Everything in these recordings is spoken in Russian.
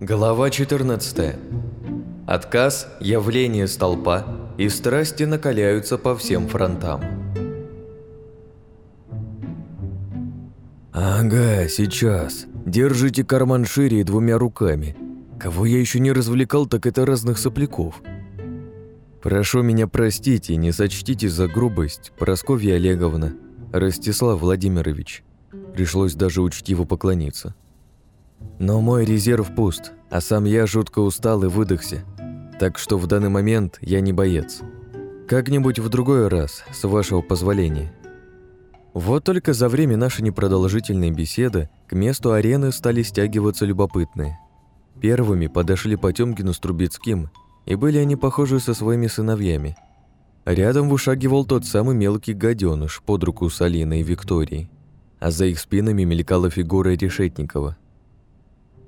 Глава 14. Отказ, явление столпа и страсти накаляются по всем фронтам. «Ага, сейчас. Держите карман шире и двумя руками. Кого я еще не развлекал, так это разных сопляков. Прошу меня простить и не сочтите за грубость, Просковья Олеговна, Ростислав Владимирович. Пришлось даже учтиво поклониться. Но мой резерв пуст, а сам я жутко устал и выдохся, так что в данный момент я не боец. Как-нибудь в другой раз, с вашего позволения. Вот только за время нашей непродолжительной беседы к месту арены стали стягиваться любопытные. Первыми подошли Потемкину с Трубецким, и были они похожи со своими сыновьями. Рядом вышагивал тот самый мелкий гаденыш под руку с Алиной и Викторией, а за их спинами мелькала фигура Решетникова –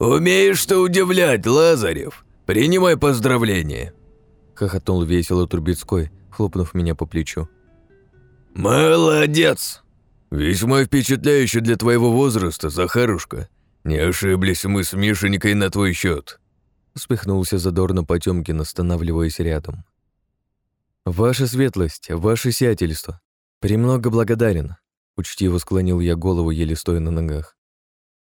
«Умеешь-то удивлять, Лазарев! Принимай поздравления!» Хохотнул весело Трубецкой, хлопнув меня по плечу. «Молодец! Весьма впечатляюще для твоего возраста, Захарушка. Не ошиблись мы с Мишенькой на твой счет. Спихнулся задорно Потёмкин, останавливаясь рядом. «Ваша светлость, ваше сиятельство. Премного благодарен», — учтиво склонил я голову, еле стоя на ногах.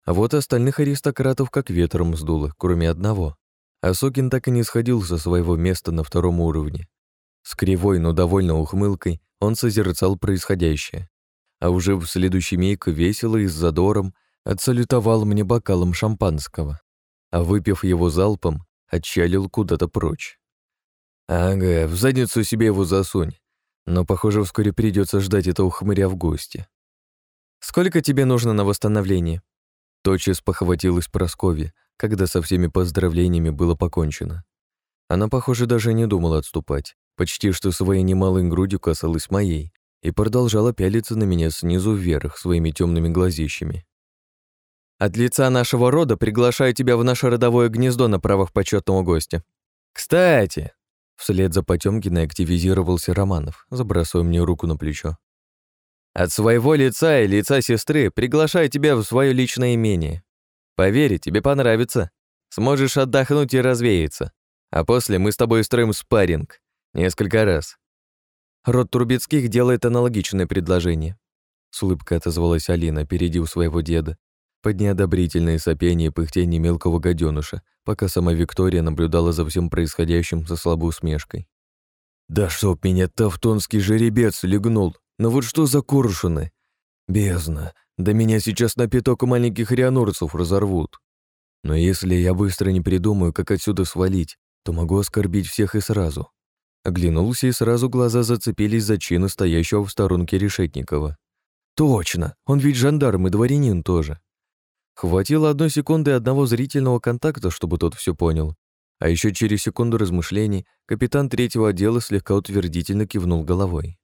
А вот остальных аристократов как ветром сдуло, кроме одного. Асокин так и не сходил со своего места на втором уровне. С кривой, но довольно ухмылкой он созерцал происходящее. А уже в следующий миг весело и с задором отсалютовал мне бокалом шампанского. А выпив его залпом, отчалил куда-то прочь. Ага, в задницу себе его засунь. Но, похоже, вскоре придется ждать этого хмыря в гости. «Сколько тебе нужно на восстановление?» Тотчас похватилась Прасковья, когда со всеми поздравлениями было покончено. Она, похоже, даже не думала отступать, почти что своей немалой грудью касалась моей и продолжала пялиться на меня снизу вверх своими темными глазищами. «От лица нашего рода приглашаю тебя в наше родовое гнездо на правах почетного гостя. Кстати!» Вслед за Потёмкиной активизировался Романов, забрасывая мне руку на плечо. От своего лица и лица сестры приглашаю тебя в свое личное имение. Поверь, тебе понравится. Сможешь отдохнуть и развеяться. А после мы с тобой устроим спарринг. Несколько раз. Род Трубецких делает аналогичное предложение. С улыбкой отозвалась Алина, опередив своего деда, под неодобрительное сопение и пыхтение мелкого гаденыша, пока сама Виктория наблюдала за всем происходящим со слабой усмешкой. «Да чтоб меня тавтонский жеребец легнул!» Но вот что за коршуны? Бездна. Да меня сейчас на пяток маленьких рианорцев разорвут. Но если я быстро не придумаю, как отсюда свалить, то могу оскорбить всех и сразу. Оглянулся, и сразу глаза зацепились за чины стоящего в сторонке Решетникова. Точно, он ведь жандарм и дворянин тоже. Хватило одной секунды одного зрительного контакта, чтобы тот все понял. А еще через секунду размышлений капитан третьего отдела слегка утвердительно кивнул головой.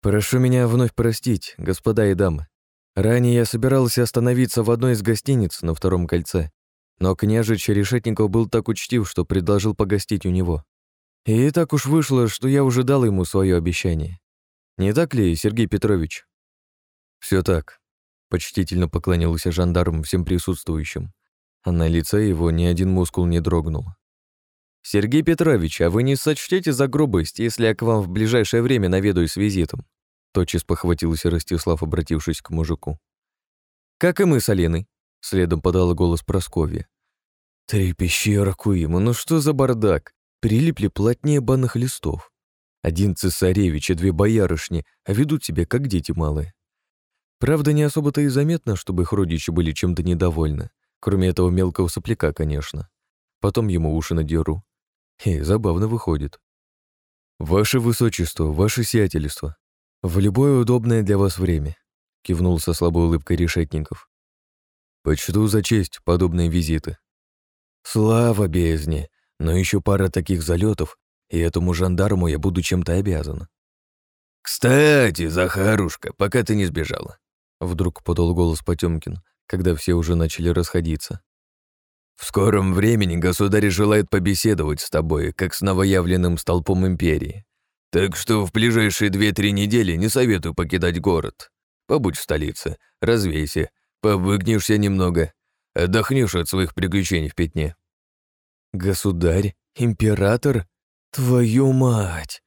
«Прошу меня вновь простить, господа и дамы. Ранее я собирался остановиться в одной из гостиниц на втором кольце, но княжич Решетников был так учтив, что предложил погостить у него. И так уж вышло, что я уже дал ему свое обещание. Не так ли, Сергей Петрович?» Все так», — почтительно поклонился жандарм всем присутствующим, а на лице его ни один мускул не дрогнул. «Сергей Петрович, а вы не сочтете за грубость, если я к вам в ближайшее время наведаюсь с визитом?» Тотчас похватился Ростислав, обратившись к мужику. «Как и мы с Аленой», — следом подала голос Просковья. «Три пещеры Куима, ну что за бардак? Прилипли плотнее банных листов. Один цесаревич и две боярышни, а ведут себя как дети малые. Правда, не особо-то и заметно, чтобы их родичи были чем-то недовольны, кроме этого мелкого сопляка, конечно. Потом ему уши надеру. И забавно выходит. «Ваше высочество, ваше сиятельство, в любое удобное для вас время», кивнул со слабой улыбкой Решетников. «Почту за честь подобные визиты». «Слава бездне! Но еще пара таких залетов, и этому жандарму я буду чем-то обязан». «Кстати, Захарушка, пока ты не сбежала», вдруг подал голос Потемкин, когда все уже начали расходиться. В скором времени государь желает побеседовать с тобой, как с новоявленным столпом империи. Так что в ближайшие две-три недели не советую покидать город. Побудь в столице, развейся, повыгнешься немного, отдохнешь от своих приключений в пятне». «Государь? Император? Твою мать!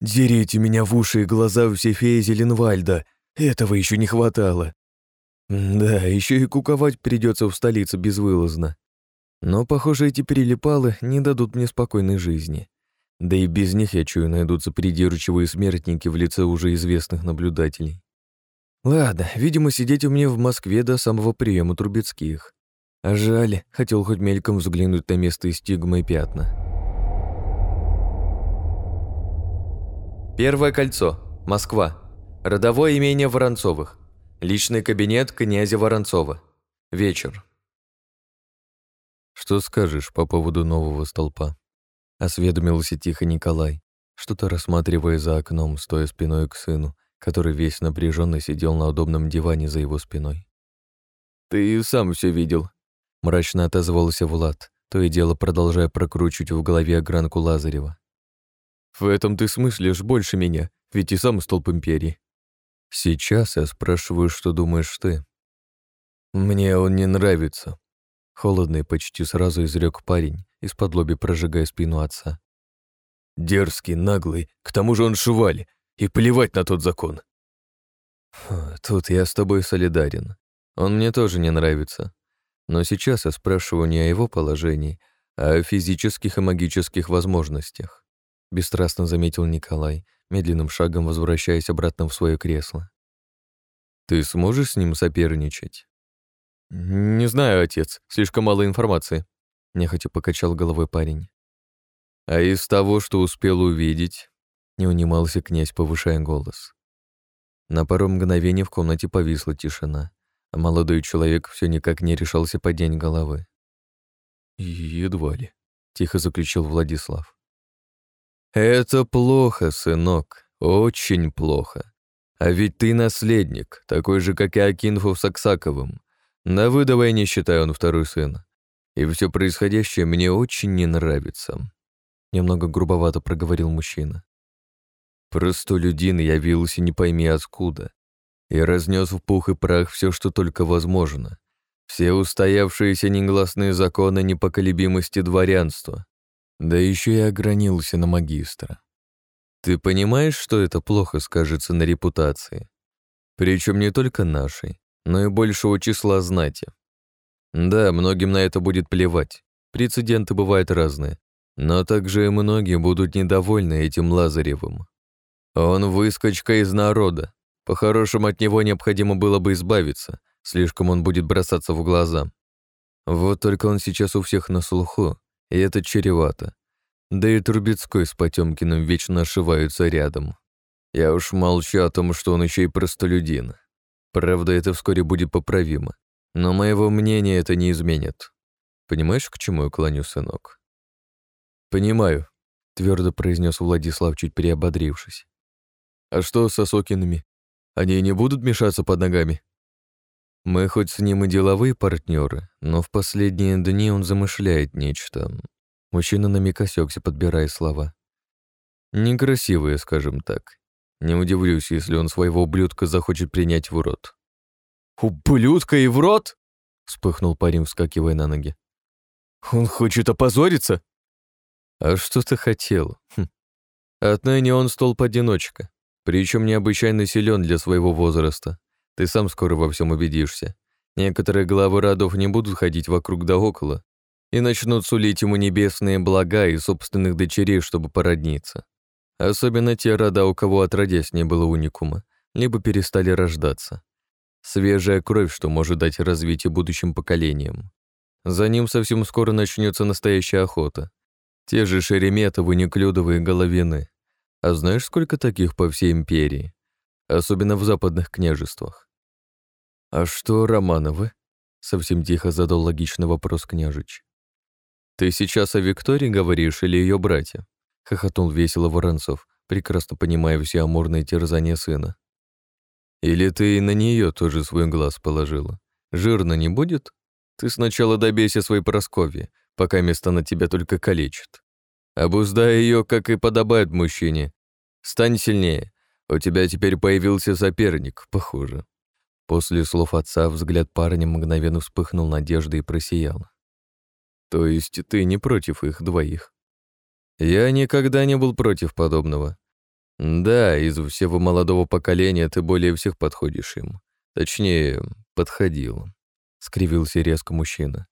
Дерите меня в уши и глаза все феи Зеленвальда. Этого еще не хватало. Да, еще и куковать придется в столице безвылазно. Но, похоже, эти перелипалы не дадут мне спокойной жизни. Да и без них, я чую, найдутся придирчивые смертники в лице уже известных наблюдателей. Ладно, видимо, сидеть у меня в Москве до самого приема Трубецких. А жаль, хотел хоть мельком взглянуть на место из стигмы и пятна. Первое кольцо. Москва. Родовое имение Воронцовых. Личный кабинет князя Воронцова. Вечер. «Что скажешь по поводу нового столпа?» Осведомился тихо Николай, что-то рассматривая за окном, стоя спиной к сыну, который весь напряженно сидел на удобном диване за его спиной. «Ты сам все видел», — мрачно отозвался Влад, то и дело продолжая прокручивать в голове огранку Лазарева. «В этом ты смыслишь больше меня, ведь и сам столб империи». «Сейчас я спрашиваю, что думаешь ты?» «Мне он не нравится», Холодный почти сразу изрек парень, из-под лоби прожигая спину отца. «Дерзкий, наглый, к тому же он шуваль, и плевать на тот закон». «Тут я с тобой солидарен. Он мне тоже не нравится. Но сейчас я спрашиваю не о его положении, а о физических и магических возможностях», бесстрастно заметил Николай, медленным шагом возвращаясь обратно в свое кресло. «Ты сможешь с ним соперничать?» «Не знаю, отец, слишком мало информации», — нехотя покачал головой парень. «А из того, что успел увидеть...» — не унимался князь, повышая голос. На пару мгновений в комнате повисла тишина, а молодой человек все никак не решался поднять головы. «Едва ли», — тихо заключил Владислав. «Это плохо, сынок, очень плохо. А ведь ты наследник, такой же, как и Акинфов с Аксаковым. Давыдова я не считаю, он второй сын. И все происходящее мне очень не нравится. Немного грубовато проговорил мужчина. Простолюдин явился не пойми откуда и разнес в пух и прах все, что только возможно. Все устоявшиеся негласные законы непоколебимости дворянства. Да еще и огранился на магистра. Ты понимаешь, что это плохо скажется на репутации? Причем не только нашей, но и большего числа знати. Да, многим на это будет плевать. Прецеденты бывают разные. Но также и многие будут недовольны этим Лазаревым. Он выскочка из народа. По-хорошему от него необходимо было бы избавиться, слишком он будет бросаться в глаза. Вот только он сейчас у всех на слуху, и это чревато. Да и Трубецкой с Потемкиным вечно ошиваются рядом. Я уж молчу о том, что он еще и простолюдин. Правда, это вскоре будет поправимо. Но моего мнения это не изменит. Понимаешь, к чему я клоню, сынок? Понимаю, твердо произнес Владислав, чуть приободрившись. А что с Осокинами? Они не будут мешаться под ногами? Мы хоть с ним и деловые партнеры, но в последние дни он замышляет нечто. Мужчина на миг осекся, подбирая слова. Некрасивые, скажем так. Не удивлюсь, если он своего ублюдка захочет принять в рот. «Ублюдка и в рот?» — вспыхнул парень, вскакивая на ноги. «Он хочет опозориться?» «А что ты хотел?» хм. «Отныне он столб-одиночка, причем необычайно силен для своего возраста. Ты сам скоро во всем убедишься. Некоторые главы родов не будут ходить вокруг да около и начнут сулить ему небесные блага и собственных дочерей, чтобы породниться. Особенно те рода, у кого отродясь не было уникума, либо перестали рождаться. Свежая кровь, что может дать развитие будущим поколениям. За ним совсем скоро начнется настоящая охота. Те же Шереметовы, Неклюдовы и Головины. А знаешь, сколько таких по всей империи? Особенно в западных княжествах. «А что Романовы?» — совсем тихо задал логичный вопрос княжич. «Ты сейчас о Виктории говоришь или ее братья?» — хохотнул весело Воронцов, прекрасно понимая все амурные терзания сына. «Или ты и на нее тоже свой глаз положила? Жирно не будет? Ты сначала добейся своей Просковьи, пока место на тебя только калечит. Обуздай ее, как и подобает мужчине. Стань сильнее. У тебя теперь появился соперник, похоже. После слов отца взгляд парня мгновенно вспыхнул надеждой и просиял. «То есть ты не против их двоих?» «Я никогда не был против подобного. Да, из всего молодого поколения ты более всех подходишь им. Точнее, подходил», — скривился резко мужчина.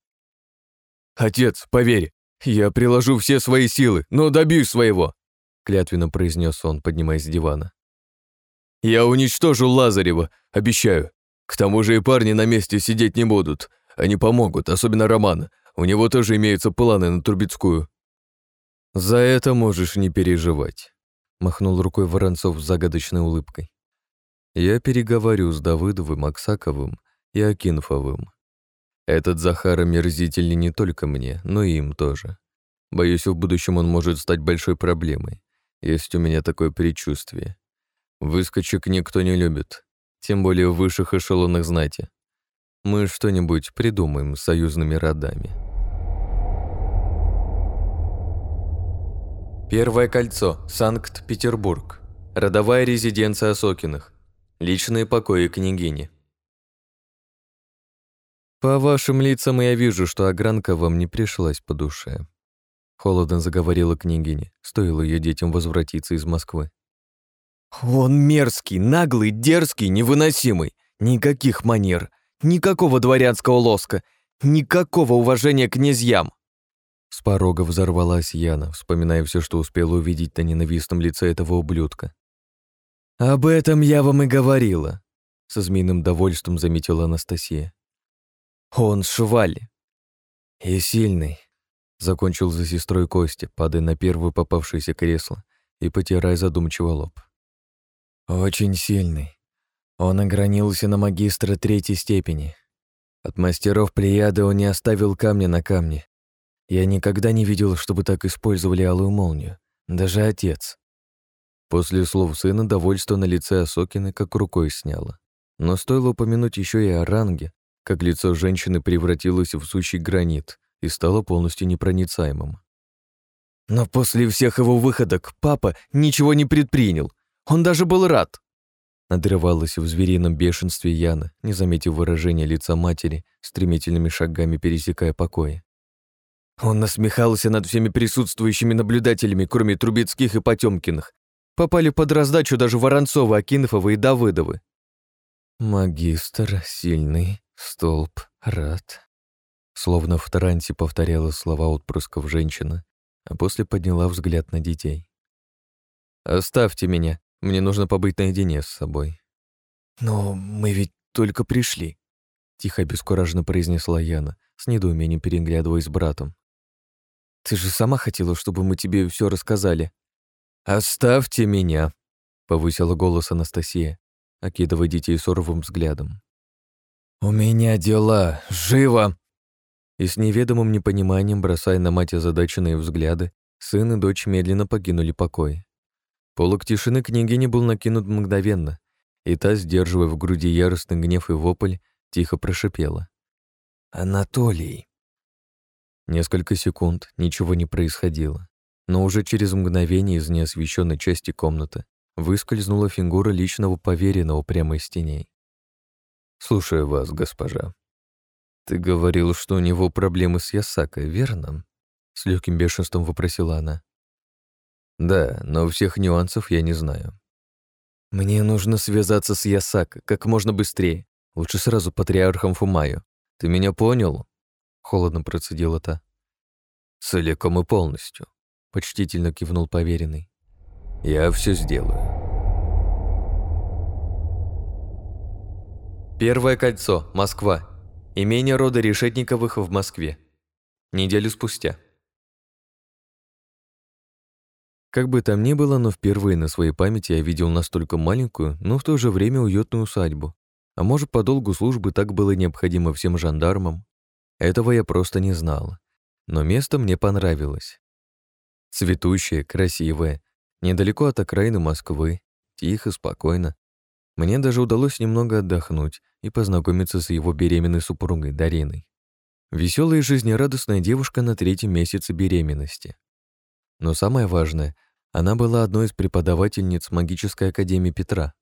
«Отец, поверь, я приложу все свои силы, но добьюсь своего», — клятвенно произнес он, поднимаясь с дивана. «Я уничтожу Лазарева, обещаю. К тому же и парни на месте сидеть не будут. Они помогут, особенно Роман. У него тоже имеются планы на Трубецкую». «За это можешь не переживать», — махнул рукой Воронцов с загадочной улыбкой. «Я переговорю с Давыдовым, Аксаковым и Акинфовым. Этот Захар омерзительный не только мне, но и им тоже. Боюсь, в будущем он может стать большой проблемой. Есть у меня такое предчувствие. Выскочек никто не любит, тем более в высших эшелонах знати. Мы что-нибудь придумаем с союзными родами. Первое кольцо. Санкт-Петербург. Родовая резиденция Осокиных. Личные покои княгини. По вашим лицам я вижу, что огранка вам не пришлась по душе. Холодно заговорила княгиня, стоило ее детям возвратиться из Москвы. «Он мерзкий, наглый, дерзкий, невыносимый. Никаких манер, никакого дворянского лоска, никакого уважения к князьям!» С порога взорвалась Яна, вспоминая все, что успела увидеть на ненавистном лице этого ублюдка. «Об этом я вам и говорила», — со змеиным довольством заметила Анастасия. «Он шваль. И сильный», — закончил за сестрой Кости, падая на первое попавшееся кресло и потирая задумчиво лоб. Очень сильный. Он огранился на магистра третьей степени. От мастеров Плеяды он не оставил камня на камне. Я никогда не видел, чтобы так использовали алую молнию. Даже отец. После слов сына довольство на лице Осокины как рукой сняло. Но стоило упомянуть еще и о ранге, как лицо женщины превратилось в сущий гранит и стало полностью непроницаемым. Но после всех его выходок папа ничего не предпринял, он даже был рад. Надрывалась в зверином бешенстве Яна, не заметив выражения лица матери, стремительными шагами пересекая покои. Он насмехался над всеми присутствующими наблюдателями, кроме Трубецких и Потемкиных. Попали под раздачу даже Воронцова, Акинфовы и Давыдовы. «Магистр, сильный, столб, рад». Словно в трансе повторяла слова отпрысков женщина, а после подняла взгляд на детей. «Оставьте меня, мне нужно побыть наедине с собой. Но мы ведь только пришли, тихо обескураженно произнесла Яна, с недоумением переглядываясь с братом. Ты же сама хотела, чтобы мы тебе все рассказали. Оставьте меня, повысила голос Анастасия, окидывая детей суровым взглядом. У меня дела, живо! И с неведомым непониманием, бросая на мать озадаченные взгляды, сын и дочь медленно покинули покой. Полок тишины княгини был накинут мгновенно, и та, сдерживая в груди яростный гнев и вопль, тихо прошипела. «Анатолий!» Несколько секунд ничего не происходило, но уже через мгновение из неосвещенной части комнаты выскользнула фигура личного поверенного прямо из теней. «Слушаю вас, госпожа. Ты говорил, что у него проблемы с Ясакой, верно?» С легким бешенством вопросила она. Да, но всех нюансов я не знаю. Мне нужно связаться с Ясака как можно быстрее. Лучше сразу патриархом Фумаю. Ты меня понял? Холодно процедила та. Целиком и полностью. Почтительно кивнул поверенный. Я все сделаю. Первое кольцо. Москва. Имение рода Решетниковых в Москве. Неделю спустя. Как бы там ни было, но впервые на своей памяти я видел настолько маленькую, но в то же время уютную усадьбу. А может, по долгу службы так было необходимо всем жандармам? Этого я просто не знал. Но место мне понравилось. Цветущее, красивое, недалеко от окраины Москвы, тихо, спокойно. Мне даже удалось немного отдохнуть и познакомиться с его беременной супругой Дариной. Веселая и жизнерадостная девушка на третьем месяце беременности. Но самое важное, она была одной из преподавательниц магической академии Петра.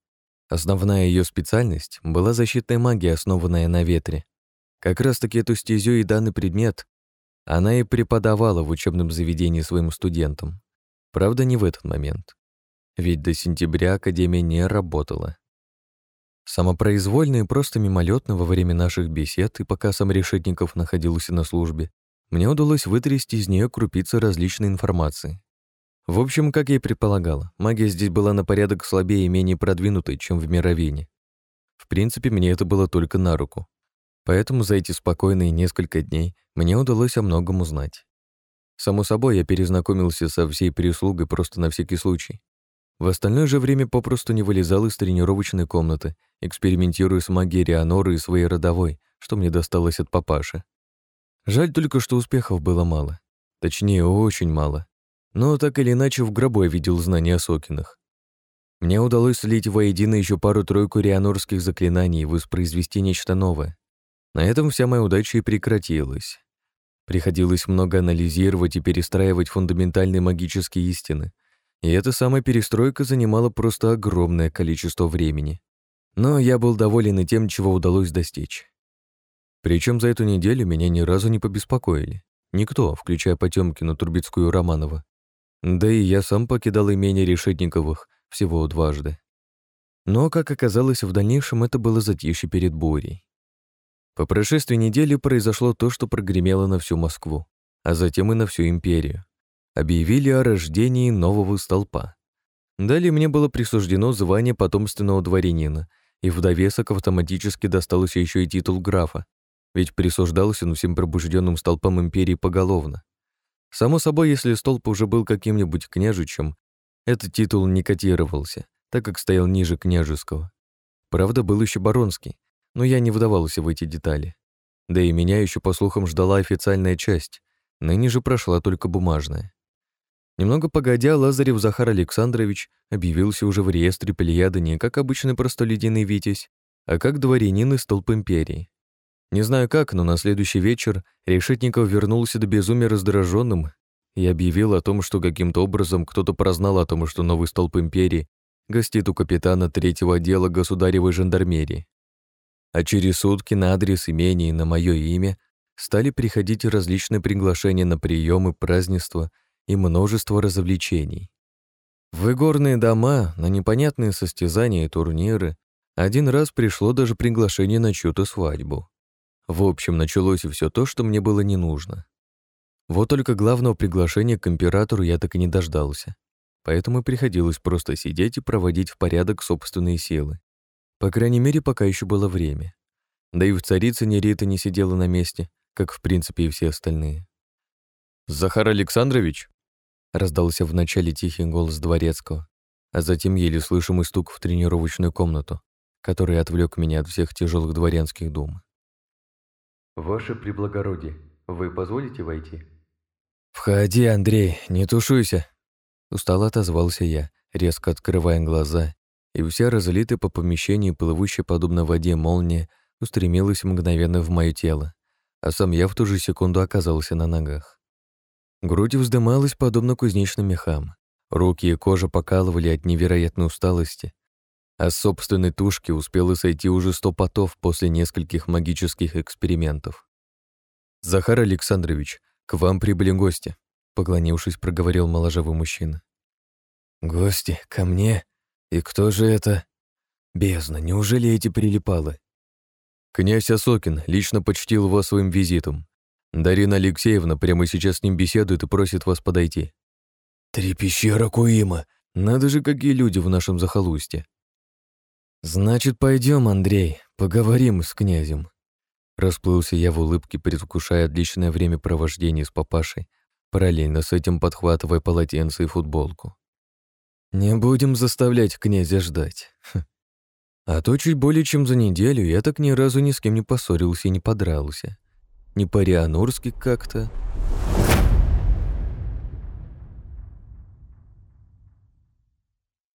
Основная ее специальность была защитная магия, основанная на ветре. Как раз-таки эту стезю и данный предмет она и преподавала в учебном заведении своим студентам. Правда, не в этот момент. Ведь до сентября Академия не работала. Самопроизвольно и просто мимолетно во время наших бесед и пока сам Решетников находился на службе, мне удалось вытрясти из нее крупицы различной информации. В общем, как я и предполагала, магия здесь была на порядок слабее и менее продвинутой, чем в Мировине. В принципе, мне это было только на руку. Поэтому за эти спокойные несколько дней мне удалось о многом узнать. Само собой, я перезнакомился со всей прислугой просто на всякий случай. В остальное же время попросту не вылезал из тренировочной комнаты, экспериментируя с магией Рианоры и своей родовой, что мне досталось от папаши. Жаль только, что успехов было мало. Точнее, очень мало. Но так или иначе в гробу я видел знания о Сокинах. Мне удалось слить воедино еще пару-тройку рианорских заклинаний и воспроизвести нечто новое. На этом вся моя удача и прекратилась. Приходилось много анализировать и перестраивать фундаментальные магические истины. И эта самая перестройка занимала просто огромное количество времени. Но я был доволен и тем, чего удалось достичь. Причем за эту неделю меня ни разу не побеспокоили. Никто, включая Потемкину, Турбецкую и Романова. Да и я сам покидал имение Решетниковых всего дважды. Но, как оказалось, в дальнейшем это было затишье перед бурей. По прошествии недели произошло то, что прогремело на всю Москву, а затем и на всю империю. Объявили о рождении нового столпа. Далее мне было присуждено звание потомственного дворянина, и в довесок автоматически достался еще и титул графа, ведь присуждался он всем пробужденным столпам империи поголовно. Само собой, если столб уже был каким-нибудь княжичем, этот титул не котировался, так как стоял ниже княжеского. Правда, был еще баронский, но я не вдавался в эти детали. Да и меня еще, по слухам, ждала официальная часть, ныне же прошла только бумажная. Немного погодя, Лазарев Захар Александрович объявился уже в реестре Плеяды не как обычный простолюдиный витязь, а как дворянин из толп империи. Не знаю как, но на следующий вечер Решетников вернулся до безумия раздраженным и объявил о том, что каким-то образом кто-то прознал о том, что новый столб империи гостит у капитана третьего отдела государевой жандармерии. А через сутки на адрес имени и на мое имя стали приходить различные приглашения на приемы, празднества и множество развлечений. В игорные дома, на непонятные состязания и турниры один раз пришло даже приглашение на чью-то свадьбу. В общем, началось все то, что мне было не нужно. Вот только главного приглашения к императору я так и не дождался. Поэтому приходилось просто сидеть и проводить в порядок собственные силы. По крайней мере, пока еще было время. Да и в царице Рита не сидела на месте, как в принципе и все остальные. «Захар Александрович?» раздался вначале тихий голос дворецкого, а затем еле слышимый стук в тренировочную комнату, который отвлек меня от всех тяжелых дворянских дум. «Ваше преблагородие, вы позволите войти?» «Входи, Андрей, не тушуйся!» Устало отозвался я, резко открывая глаза, и вся разлитая по помещению плывущая подобно воде молния устремилась мгновенно в мое тело, а сам я в ту же секунду оказался на ногах. Грудь вздымалась подобно кузнечным мехам, руки и кожа покалывали от невероятной усталости, а с собственной тушки успело сойти уже сто потов после нескольких магических экспериментов. «Захар Александрович, к вам прибыли гости», — поклонившись, проговорил моложавый мужчина. «Гости? Ко мне? И кто же это? Бездна, неужели эти прилипалы?» «Князь Осокин лично почтил вас своим визитом. Дарина Алексеевна прямо сейчас с ним беседует и просит вас подойти». «Три пещера Куима! Надо же, какие люди в нашем захолустье!» «Значит, пойдем, Андрей, поговорим с князем». Расплылся я в улыбке, предвкушая отличное времяпровождение с папашей, параллельно с этим подхватывая полотенце и футболку. «Не будем заставлять князя ждать. Хм. А то чуть более чем за неделю я так ни разу ни с кем не поссорился и не подрался. Не по-рианурски как-то,